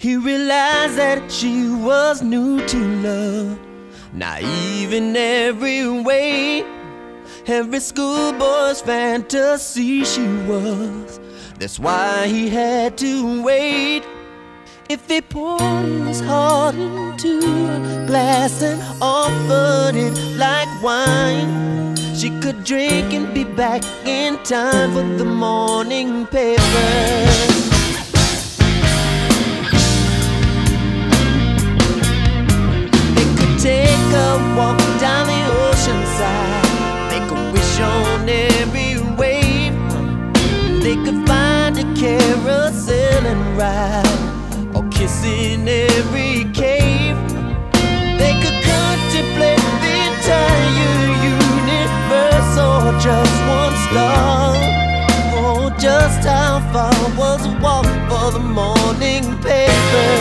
He realized that she was new to love, naive in every way. Every schoolboy's fantasy she was. That's why he had to wait. If he poured his heart into a glass and offered it like wine, she could drink and be back in time for the morning paper. Kiss in every cave. They could contemplate the entire universe, or just one star. Oh, just how far was a walk for the morning papers?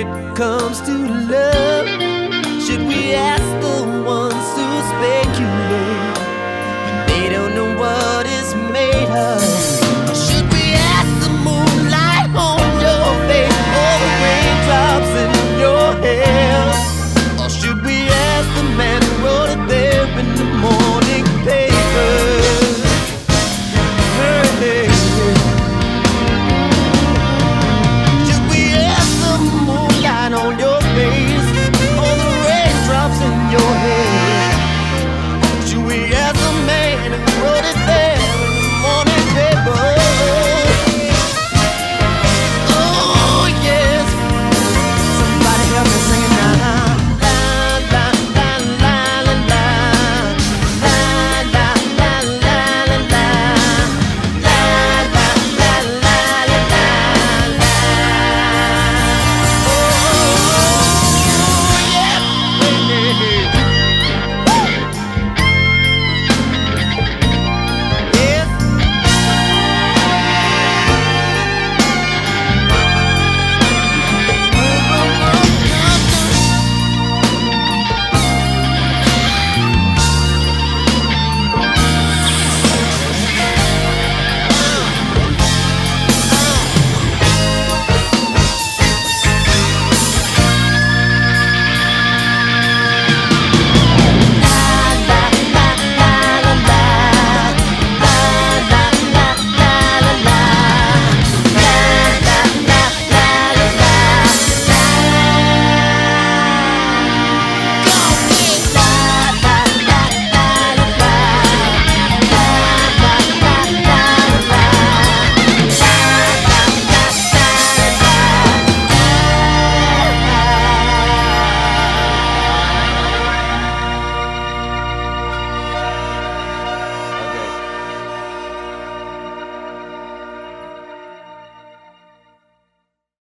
It comes to love? Should we ask the one